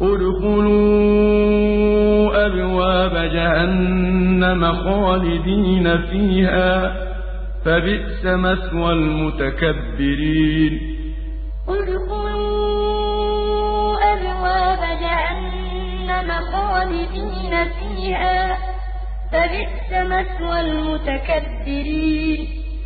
ادْخُلُوا أَبْوَابَ جَهَنَّمَ خَالِدِينَ فِيهَا ۖ فَبِئْسَ مَثْوَى الْمُتَكَبِّرِينَ. ادْخُلُوا أَبْوَابَ جَهَنَّمَ خَالِدِينَ فِيهَا ۖ فَبِئْسَ مَثْوَى الْمُتَكَبِّرِينَ.